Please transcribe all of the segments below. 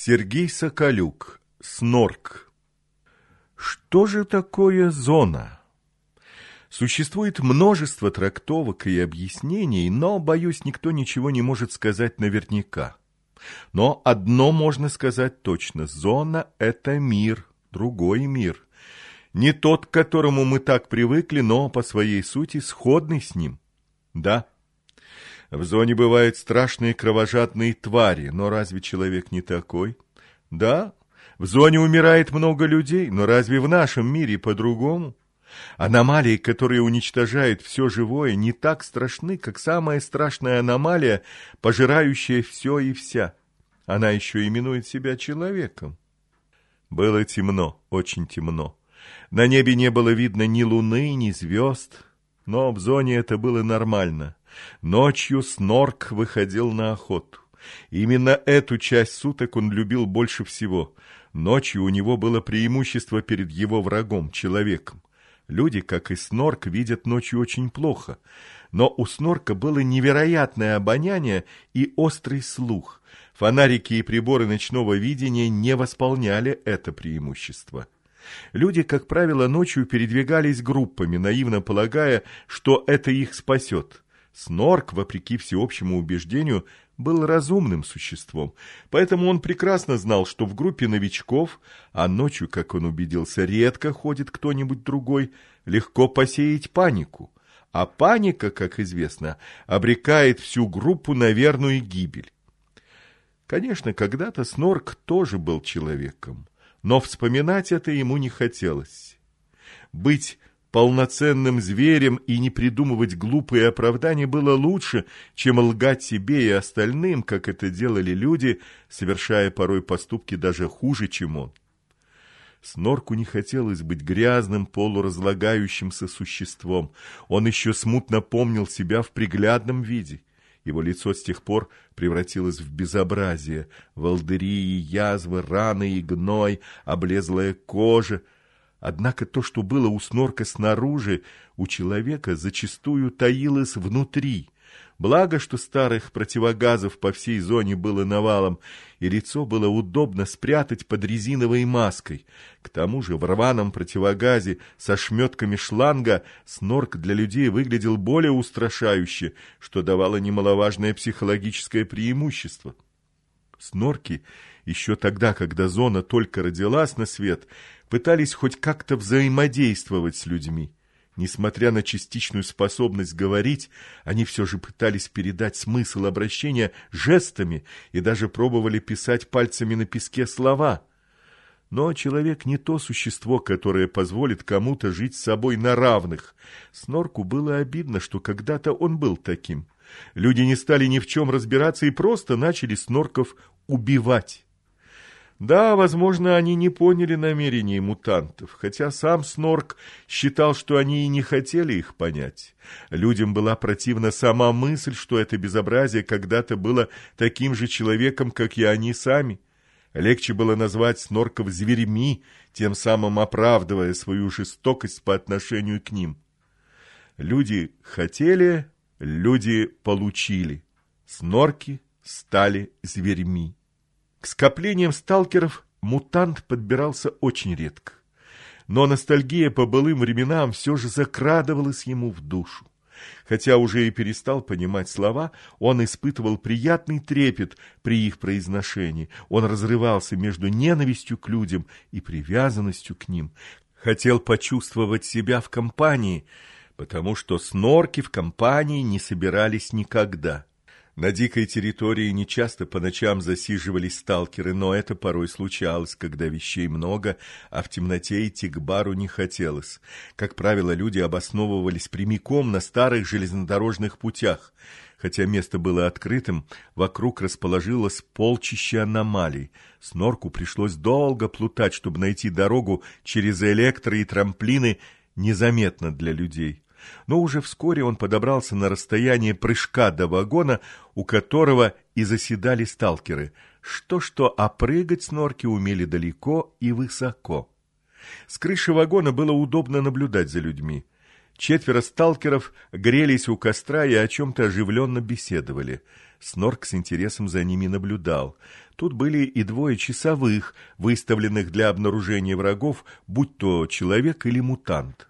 Сергей Соколюк. Снорк. Что же такое зона? Существует множество трактовок и объяснений, но, боюсь, никто ничего не может сказать наверняка. Но одно можно сказать точно. Зона – это мир, другой мир. Не тот, к которому мы так привыкли, но по своей сути сходный с ним. Да, в зоне бывают страшные кровожадные твари, но разве человек не такой? Да, в зоне умирает много людей, но разве в нашем мире по-другому? Аномалии, которые уничтожают все живое, не так страшны, как самая страшная аномалия, пожирающая все и вся. Она еще именует себя человеком. Было темно, очень темно. На небе не было видно ни луны, ни звезд, но в зоне это было нормально. Ночью Снорк выходил на охоту. Именно эту часть суток он любил больше всего. Ночью у него было преимущество перед его врагом, человеком. Люди, как и Снорк, видят ночью очень плохо. Но у Снорка было невероятное обоняние и острый слух. Фонарики и приборы ночного видения не восполняли это преимущество. Люди, как правило, ночью передвигались группами, наивно полагая, что это их спасет. Снорк, вопреки всеобщему убеждению, был разумным существом, поэтому он прекрасно знал, что в группе новичков, а ночью, как он убедился, редко ходит кто-нибудь другой, легко посеять панику. А паника, как известно, обрекает всю группу на верную гибель. Конечно, когда-то Снорк тоже был человеком, но вспоминать это ему не хотелось. Быть полноценным зверем и не придумывать глупые оправдания было лучше, чем лгать себе и остальным, как это делали люди, совершая порой поступки даже хуже, чем он. Снорку не хотелось быть грязным, полуразлагающимся существом. Он еще смутно помнил себя в приглядном виде. Его лицо с тех пор превратилось в безобразие. Волдыри, язвы, раны и гной, облезлая кожа — Однако то, что было у снорка снаружи, у человека зачастую таилось внутри. Благо, что старых противогазов по всей зоне было навалом, и лицо было удобно спрятать под резиновой маской. К тому же в рваном противогазе со шметками шланга снорк для людей выглядел более устрашающе, что давало немаловажное психологическое преимущество. Снорки еще тогда, когда зона только родилась на свет, пытались хоть как-то взаимодействовать с людьми. Несмотря на частичную способность говорить, они все же пытались передать смысл обращения жестами и даже пробовали писать пальцами на песке слова. Но человек не то существо, которое позволит кому-то жить с собой на равных. Снорку было обидно, что когда-то он был таким. Люди не стали ни в чем разбираться и просто начали снорков убивать. Да, возможно, они не поняли намерений мутантов, хотя сам Снорк считал, что они и не хотели их понять. Людям была противна сама мысль, что это безобразие когда-то было таким же человеком, как и они сами. Легче было назвать Снорков зверьми, тем самым оправдывая свою жестокость по отношению к ним. Люди хотели, люди получили. Снорки стали зверьми. К скоплениям сталкеров мутант подбирался очень редко. Но ностальгия по былым временам все же закрадывалась ему в душу. Хотя уже и перестал понимать слова, он испытывал приятный трепет при их произношении. Он разрывался между ненавистью к людям и привязанностью к ним. Хотел почувствовать себя в компании, потому что снорки в компании не собирались никогда. На дикой территории нечасто по ночам засиживались сталкеры, но это порой случалось, когда вещей много, а в темноте идти к бару не хотелось. Как правило, люди обосновывались прямиком на старых железнодорожных путях. Хотя место было открытым, вокруг расположилось полчище аномалий. Снорку пришлось долго плутать, чтобы найти дорогу через электро и трамплины незаметно для людей но уже вскоре он подобрался на расстояние прыжка до вагона, у которого и заседали сталкеры. Что-что, а прыгать снорки умели далеко и высоко. С крыши вагона было удобно наблюдать за людьми. Четверо сталкеров грелись у костра и о чем-то оживленно беседовали. Снорк с интересом за ними наблюдал. Тут были и двое часовых, выставленных для обнаружения врагов, будь то человек или мутант.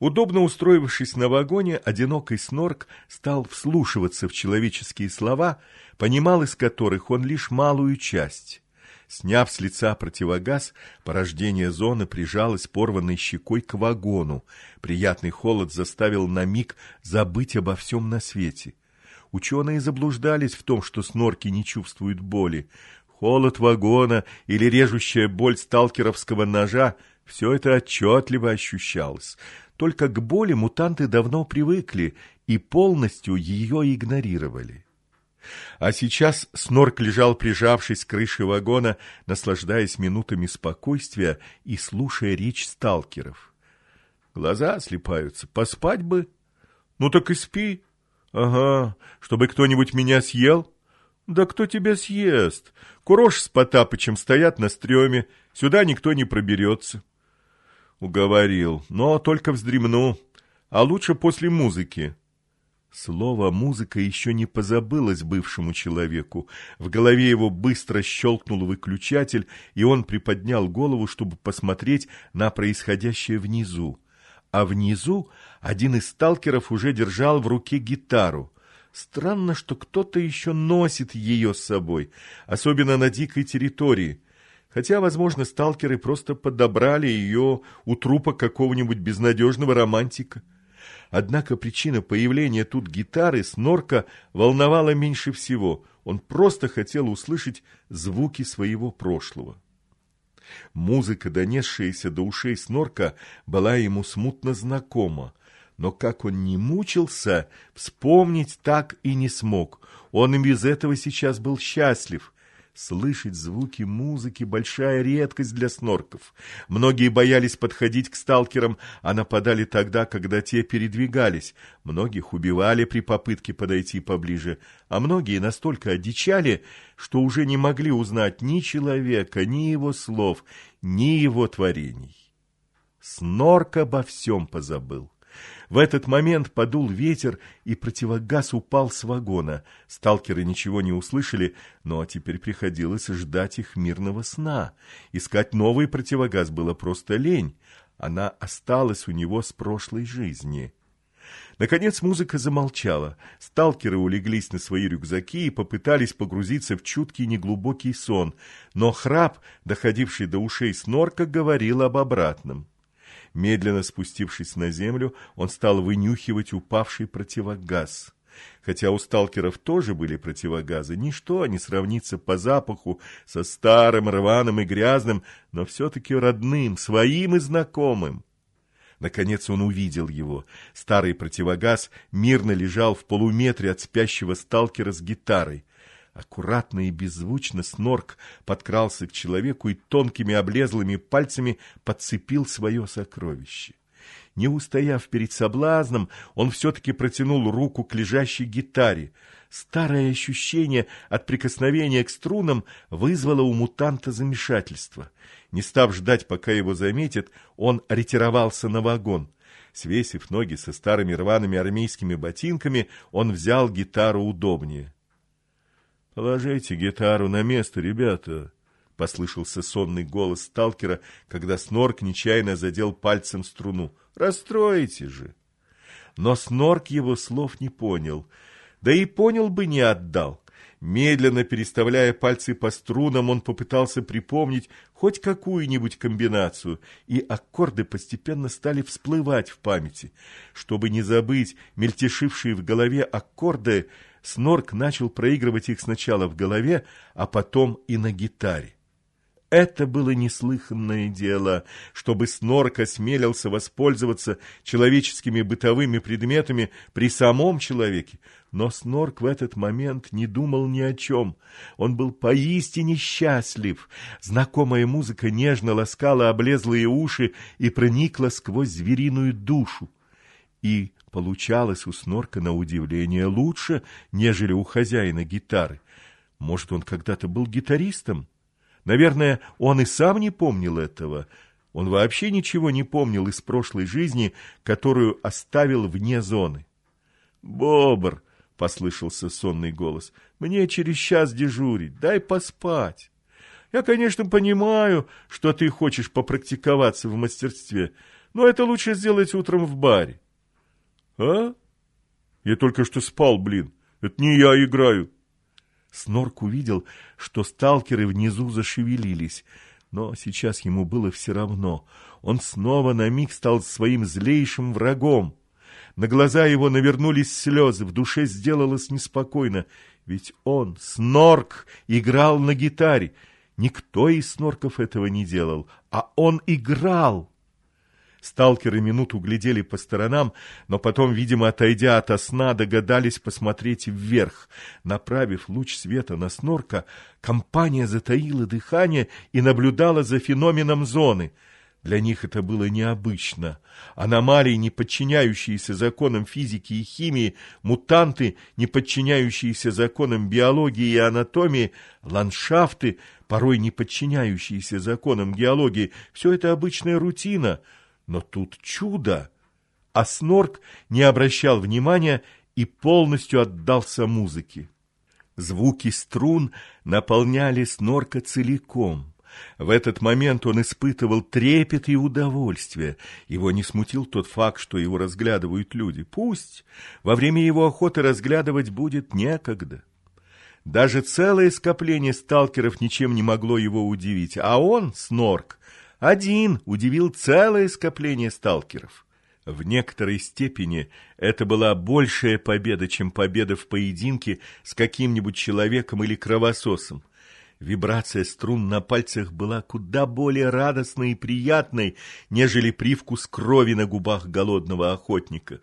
Удобно устроившись на вагоне, одинокий снорк стал вслушиваться в человеческие слова, понимал из которых он лишь малую часть. Сняв с лица противогаз, порождение зоны прижалось порванной щекой к вагону. Приятный холод заставил на миг забыть обо всем на свете. Ученые заблуждались в том, что снорки не чувствуют боли. Холод вагона или режущая боль сталкеровского ножа — все это отчетливо ощущалось. Только к боли мутанты давно привыкли и полностью ее игнорировали. А сейчас Снорк лежал, прижавшись к крыше вагона, наслаждаясь минутами спокойствия и слушая речь сталкеров. Глаза слепаются. Поспать бы? Ну так и спи. Ага, чтобы кто-нибудь меня съел? Да кто тебя съест? Курош с Потапычем стоят на стреме, сюда никто не проберется. Уговорил, но только вздремну, а лучше после музыки. Слово «музыка» еще не позабылось бывшему человеку. В голове его быстро щелкнул выключатель, и он приподнял голову, чтобы посмотреть на происходящее внизу. А внизу один из сталкеров уже держал в руке гитару. Странно, что кто-то еще носит ее с собой, особенно на дикой территории хотя, возможно, сталкеры просто подобрали ее у трупа какого-нибудь безнадежного романтика. Однако причина появления тут гитары Снорка волновала меньше всего. Он просто хотел услышать звуки своего прошлого. Музыка, донесшаяся до ушей Снорка, была ему смутно знакома. Но как он не мучился, вспомнить так и не смог. Он и без этого сейчас был счастлив. Слышать звуки музыки – большая редкость для снорков. Многие боялись подходить к сталкерам, а нападали тогда, когда те передвигались. Многих убивали при попытке подойти поближе, а многие настолько одичали, что уже не могли узнать ни человека, ни его слов, ни его творений. Снорк обо всем позабыл. В этот момент подул ветер, и противогаз упал с вагона. Сталкеры ничего не услышали, но теперь приходилось ждать их мирного сна. Искать новый противогаз было просто лень. Она осталась у него с прошлой жизни. Наконец музыка замолчала. Сталкеры улеглись на свои рюкзаки и попытались погрузиться в чуткий неглубокий сон, но храп, доходивший до ушей снорка, говорил об обратном. Медленно спустившись на землю, он стал вынюхивать упавший противогаз. Хотя у сталкеров тоже были противогазы, ничто не сравнится по запаху со старым, рваным и грязным, но все-таки родным, своим и знакомым. Наконец он увидел его. Старый противогаз мирно лежал в полуметре от спящего сталкера с гитарой. Аккуратно и беззвучно Снорк подкрался к человеку и тонкими облезлыми пальцами подцепил свое сокровище. Не устояв перед соблазном, он все-таки протянул руку к лежащей гитаре. Старое ощущение от прикосновения к струнам вызвало у мутанта замешательство. Не став ждать, пока его заметят, он ретировался на вагон. Свесив ноги со старыми рваными армейскими ботинками, он взял гитару удобнее. «Положите гитару на место, ребята!» — послышался сонный голос сталкера, когда Снорк нечаянно задел пальцем струну. «Расстроите же!» Но Снорк его слов не понял. Да и понял бы, не отдал. Медленно переставляя пальцы по струнам, он попытался припомнить хоть какую-нибудь комбинацию, и аккорды постепенно стали всплывать в памяти. Чтобы не забыть мельтешившие в голове аккорды, Снорк начал проигрывать их сначала в голове, а потом и на гитаре. Это было неслыханное дело, чтобы Снорк осмелился воспользоваться человеческими бытовыми предметами при самом человеке. Но Снорк в этот момент не думал ни о чем. Он был поистине счастлив. Знакомая музыка нежно ласкала облезлые уши и проникла сквозь звериную душу. И получалось у Снорка на удивление лучше, нежели у хозяина гитары. Может, он когда-то был гитаристом? Наверное, он и сам не помнил этого. Он вообще ничего не помнил из прошлой жизни, которую оставил вне зоны. «Бобр!» — послышался сонный голос. «Мне через час дежурить, дай поспать. Я, конечно, понимаю, что ты хочешь попрактиковаться в мастерстве, но это лучше сделать утром в баре». «А? Я только что спал, блин. Это не я играю». Снорк увидел, что сталкеры внизу зашевелились, но сейчас ему было все равно. Он снова на миг стал своим злейшим врагом. На глаза его навернулись слезы, в душе сделалось неспокойно, ведь он, Снорк, играл на гитаре. Никто из Снорков этого не делал, а он играл. Сталкеры минуту глядели по сторонам, но потом, видимо, отойдя от сна, догадались посмотреть вверх. Направив луч света на снорка, компания затаила дыхание и наблюдала за феноменом зоны. Для них это было необычно. Аномалии, не подчиняющиеся законам физики и химии, мутанты, не подчиняющиеся законам биологии и анатомии, ландшафты, порой не подчиняющиеся законам геологии — все это обычная рутина — но тут чудо! А Снорк не обращал внимания и полностью отдался музыке. Звуки струн наполняли Снорка целиком. В этот момент он испытывал трепет и удовольствие. Его не смутил тот факт, что его разглядывают люди. Пусть во время его охоты разглядывать будет некогда. Даже целое скопление сталкеров ничем не могло его удивить, а он, Снорк, один удивил целое скопление сталкеров. В некоторой степени это была большая победа, чем победа в поединке с каким-нибудь человеком или кровососом. Вибрация струн на пальцах была куда более радостной и приятной, нежели привкус крови на губах голодного охотника.